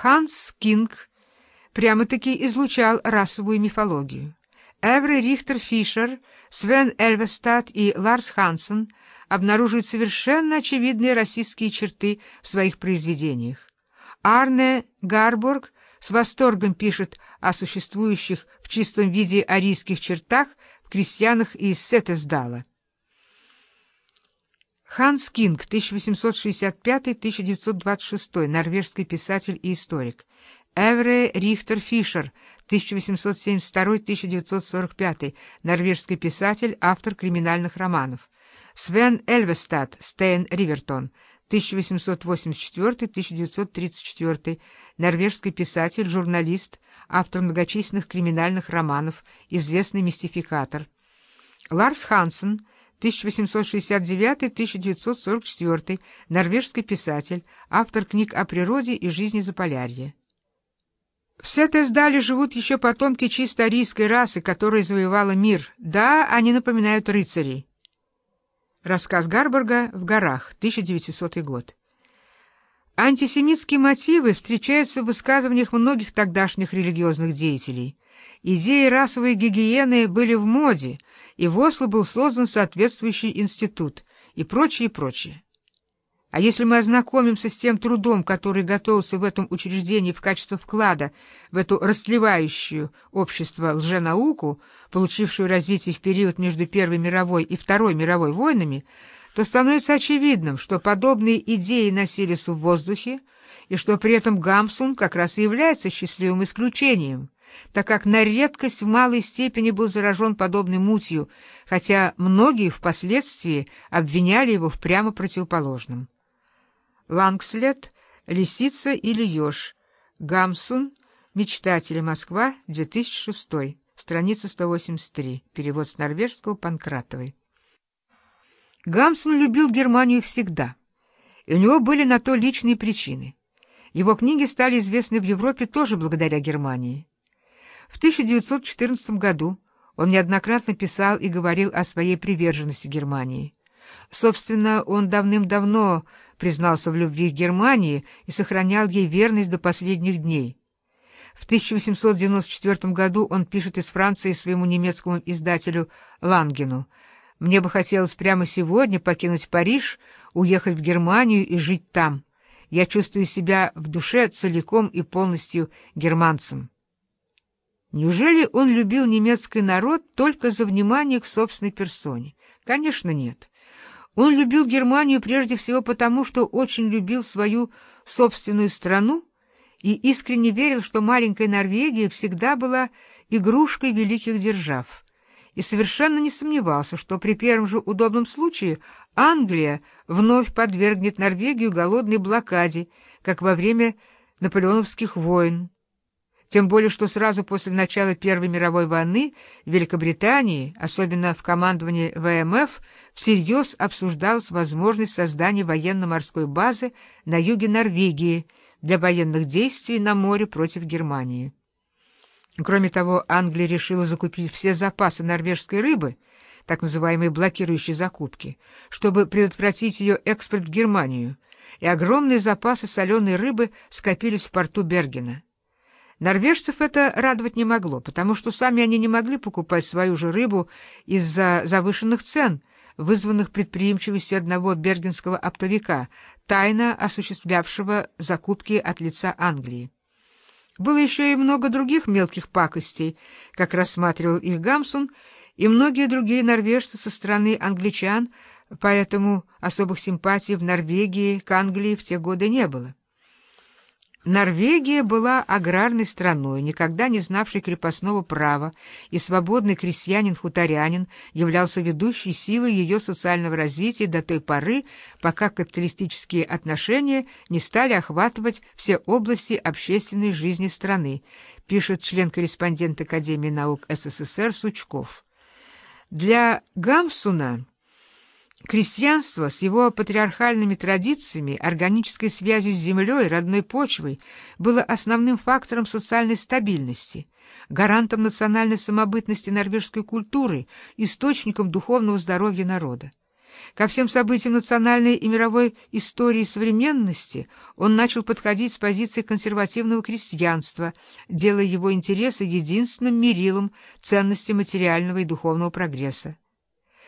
Ханс Кинг прямо-таки излучал расовую мифологию. Эври Рихтер Фишер, Свен Эльвестад и Ларс Хансен обнаруживают совершенно очевидные расистские черты в своих произведениях. Арне Гарбург с восторгом пишет о существующих в чистом виде арийских чертах в крестьянах из Сетесдала. Ханс Кинг, 1865-1926, норвежский писатель и историк. Эвре Рихтер Фишер, 1872-1945, норвежский писатель, автор криминальных романов. Свен Эльвестад, Стейн Ривертон, 1884-1934, норвежский писатель, журналист, автор многочисленных криминальных романов, известный мистификатор. Ларс Хансен, 1869-1944, норвежский писатель, автор книг о природе и жизни Заполярья. В Сетесдале живут еще потомки чисто арийской расы, которая завоевала мир. Да, они напоминают рыцарей. Рассказ Гарбурга «В горах», 1900 год. Антисемитские мотивы встречаются в высказываниях многих тогдашних религиозных деятелей. Идеи расовой гигиены были в моде, и в Осло был создан соответствующий институт, и прочее, и прочее. А если мы ознакомимся с тем трудом, который готовился в этом учреждении в качестве вклада в эту растлевающую общество лженауку, получившую развитие в период между Первой мировой и Второй мировой войнами, то становится очевидным, что подобные идеи носились в воздухе, и что при этом Гамсун как раз и является счастливым исключением, так как на редкость в малой степени был заражен подобной мутью, хотя многие впоследствии обвиняли его в прямо противоположном. Лангслет, Лисица или еж. Гамсун, Мечтатели, Москва, 2006, страница 183, перевод с норвежского Панкратовой. Гамсун любил Германию всегда, и у него были на то личные причины. Его книги стали известны в Европе тоже благодаря Германии. В 1914 году он неоднократно писал и говорил о своей приверженности Германии. Собственно, он давным-давно признался в любви к Германии и сохранял ей верность до последних дней. В 1894 году он пишет из Франции своему немецкому издателю Лангену «Мне бы хотелось прямо сегодня покинуть Париж, уехать в Германию и жить там. Я чувствую себя в душе целиком и полностью германцем». Неужели он любил немецкий народ только за внимание к собственной персоне? Конечно, нет. Он любил Германию прежде всего потому, что очень любил свою собственную страну и искренне верил, что маленькая Норвегия всегда была игрушкой великих держав, и совершенно не сомневался, что при первом же удобном случае Англия вновь подвергнет Норвегию голодной блокаде, как во время наполеоновских войн. Тем более, что сразу после начала Первой мировой войны в Великобритании, особенно в командовании ВМФ, всерьез обсуждалась возможность создания военно-морской базы на юге Норвегии для военных действий на море против Германии. Кроме того, Англия решила закупить все запасы норвежской рыбы, так называемые блокирующие закупки, чтобы предотвратить ее экспорт в Германию, и огромные запасы соленой рыбы скопились в порту Бергена. Норвежцев это радовать не могло, потому что сами они не могли покупать свою же рыбу из-за завышенных цен, вызванных предприимчивостью одного бергенского оптовика, тайно осуществлявшего закупки от лица Англии. Было еще и много других мелких пакостей, как рассматривал их Гамсун, и многие другие норвежцы со стороны англичан, поэтому особых симпатий в Норвегии к Англии в те годы не было. Норвегия была аграрной страной, никогда не знавшей крепостного права, и свободный крестьянин-хуторянин являлся ведущей силой ее социального развития до той поры, пока капиталистические отношения не стали охватывать все области общественной жизни страны, пишет член-корреспондент Академии наук СССР Сучков. Для Гамсуна Крестьянство с его патриархальными традициями, органической связью с землей, родной почвой было основным фактором социальной стабильности, гарантом национальной самобытности норвежской культуры, источником духовного здоровья народа. Ко всем событиям национальной и мировой истории современности он начал подходить с позиции консервативного крестьянства, делая его интересы единственным мерилом ценности материального и духовного прогресса.